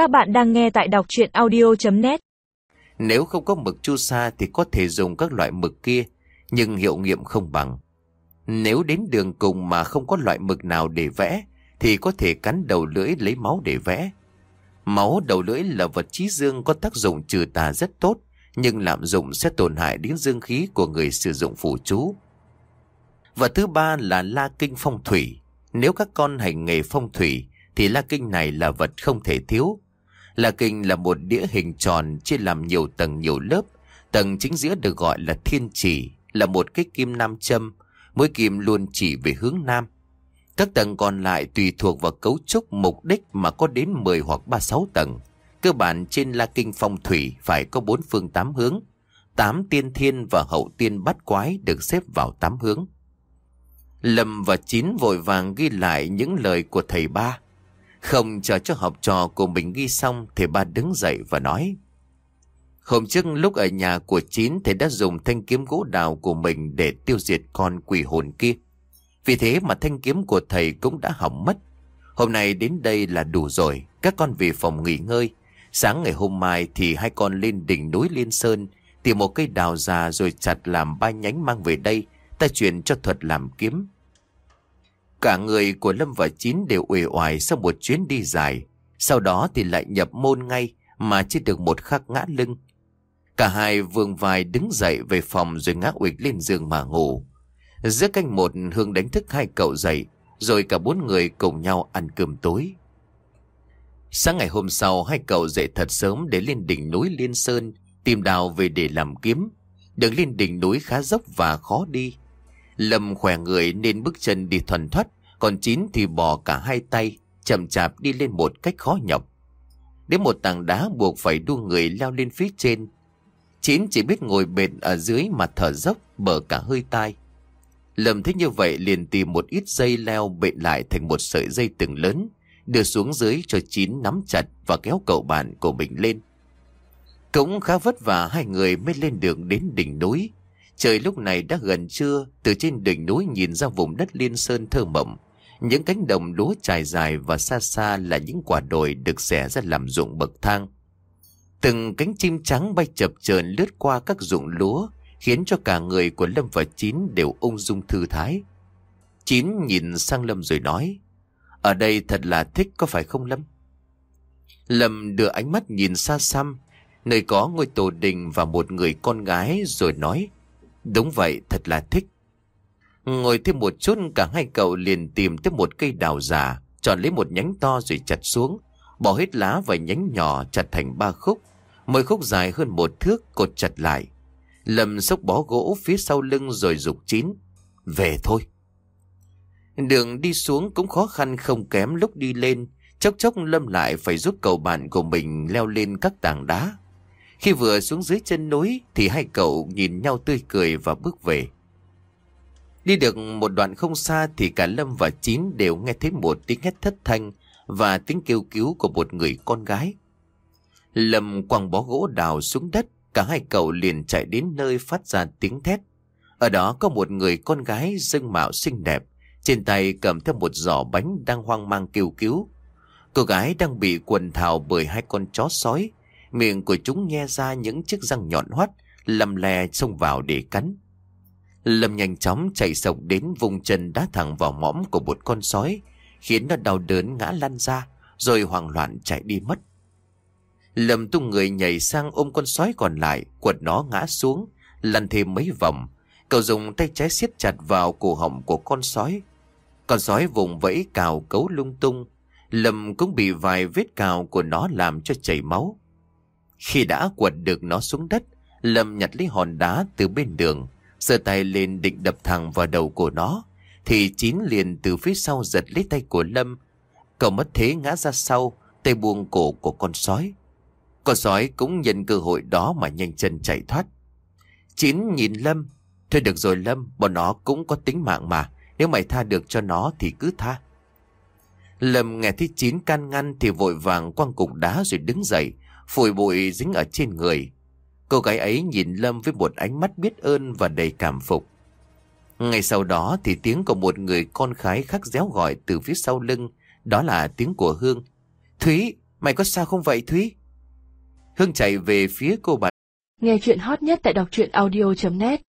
Các bạn đang nghe tại đọc chuyện audio.net Nếu không có mực chu sa thì có thể dùng các loại mực kia, nhưng hiệu nghiệm không bằng. Nếu đến đường cùng mà không có loại mực nào để vẽ, thì có thể cắn đầu lưỡi lấy máu để vẽ. Máu đầu lưỡi là vật trí dương có tác dụng trừ tà rất tốt, nhưng lạm dụng sẽ tổn hại đến dương khí của người sử dụng phù chú. Và thứ ba là la kinh phong thủy. Nếu các con hành nghề phong thủy, thì la kinh này là vật không thể thiếu. La kinh là một đĩa hình tròn chia làm nhiều tầng nhiều lớp. Tầng chính giữa được gọi là thiên chỉ, là một cái kim nam châm, mỗi kim luôn chỉ về hướng nam. Các tầng còn lại tùy thuộc vào cấu trúc mục đích mà có đến 10 hoặc 36 tầng. Cơ bản trên La Kinh phong thủy phải có bốn phương tám hướng. Tám tiên thiên và hậu tiên bắt quái được xếp vào tám hướng. Lâm và Chín vội vàng ghi lại những lời của thầy ba. Không chờ cho học trò của mình ghi xong thầy ba đứng dậy và nói. Hôm trước lúc ở nhà của Chín thầy đã dùng thanh kiếm gỗ đào của mình để tiêu diệt con quỷ hồn kia. Vì thế mà thanh kiếm của thầy cũng đã hỏng mất. Hôm nay đến đây là đủ rồi, các con về phòng nghỉ ngơi. Sáng ngày hôm mai thì hai con lên đỉnh núi Liên Sơn, tìm một cây đào già rồi chặt làm ba nhánh mang về đây, ta truyền cho thuật làm kiếm. Cả người của Lâm và Chín đều uể oải sau một chuyến đi dài, sau đó thì lại nhập môn ngay mà chỉ được một khắc ngã lưng. Cả hai vương vai đứng dậy về phòng rồi ngã uịch lên giường mà ngủ. Giữa canh một Hương đánh thức hai cậu dậy, rồi cả bốn người cùng nhau ăn cơm tối. Sáng ngày hôm sau, hai cậu dậy thật sớm để lên đỉnh núi Liên Sơn, tìm đào về để làm kiếm. Đường lên đỉnh núi khá dốc và khó đi. Lâm khỏe người nên bước chân đi thuần thoát, còn Chín thì bỏ cả hai tay, chậm chạp đi lên một cách khó nhọc. Đến một tảng đá buộc phải đu người leo lên phía trên. Chín chỉ biết ngồi bệt ở dưới mà thở dốc, bở cả hơi tai. Lâm thấy như vậy liền tìm một ít dây leo bện lại thành một sợi dây từng lớn, đưa xuống dưới cho Chín nắm chặt và kéo cậu bạn của mình lên. Cũng khá vất vả hai người mới lên đường đến đỉnh núi. Trời lúc này đã gần trưa, từ trên đỉnh núi nhìn ra vùng đất liên sơn thơ mộng. Những cánh đồng lúa trải dài và xa xa là những quả đồi được xẻ ra làm ruộng bậc thang. Từng cánh chim trắng bay chập chờn lướt qua các ruộng lúa, khiến cho cả người của Lâm và Chín đều ung dung thư thái. Chín nhìn sang Lâm rồi nói, ở đây thật là thích có phải không Lâm? Lâm đưa ánh mắt nhìn xa xăm, nơi có ngôi tổ đình và một người con gái rồi nói, đúng vậy thật là thích. Ngồi thêm một chút cả hai cậu liền tìm tới một cây đào già, chọn lấy một nhánh to rồi chặt xuống, bỏ hết lá và nhánh nhỏ chặt thành ba khúc, mỗi khúc dài hơn một thước cột chặt lại. Lâm xốc bó gỗ phía sau lưng rồi rục chín. Về thôi. Đường đi xuống cũng khó khăn không kém lúc đi lên. Chốc chốc Lâm lại phải giúp cậu bạn của mình leo lên các tảng đá. Khi vừa xuống dưới chân núi thì hai cậu nhìn nhau tươi cười và bước về. Đi được một đoạn không xa thì cả Lâm và Chín đều nghe thấy một tiếng hét thất thanh và tiếng kêu cứu của một người con gái. Lâm quăng bó gỗ đào xuống đất Cả hai cậu liền chạy đến nơi phát ra tiếng thét. Ở đó có một người con gái dưng mạo xinh đẹp, trên tay cầm theo một giỏ bánh đang hoang mang kêu cứu. Cô gái đang bị quần thảo bởi hai con chó sói, miệng của chúng nghe ra những chiếc răng nhọn hoắt, lầm lè xông vào để cắn. Lâm nhanh chóng chạy sộc đến vùng chân đá thẳng vào mõm của một con sói, khiến nó đau đớn ngã lăn ra, rồi hoảng loạn chạy đi mất. Lâm tung người nhảy sang ôm con sói còn lại, quật nó ngã xuống, lăn thêm mấy vòng. Cậu dùng tay trái siết chặt vào cổ họng của con sói. Con sói vùng vẫy cào cấu lung tung. Lâm cũng bị vài vết cào của nó làm cho chảy máu. Khi đã quật được nó xuống đất, Lâm nhặt lấy hòn đá từ bên đường, giơ tay lên định đập thẳng vào đầu của nó, thì Chín liền từ phía sau giật lấy tay của Lâm. Cậu mất thế ngã ra sau, tay buông cổ của con sói. Con sói cũng nhận cơ hội đó mà nhanh chân chạy thoát. Chín nhìn Lâm. Thôi được rồi Lâm, bọn nó cũng có tính mạng mà. Nếu mày tha được cho nó thì cứ tha. Lâm nghe thấy Chín can ngăn thì vội vàng quăng cục đá rồi đứng dậy, phủi bụi dính ở trên người. Cô gái ấy nhìn Lâm với một ánh mắt biết ơn và đầy cảm phục. Ngay sau đó thì tiếng của một người con khái khắc réo gọi từ phía sau lưng, đó là tiếng của Hương. Thúy, Mày có sao không vậy Thúy? Hương chạy về phía cô bạn. Nghe chuyện hot nhất tại đọc truyện audio.net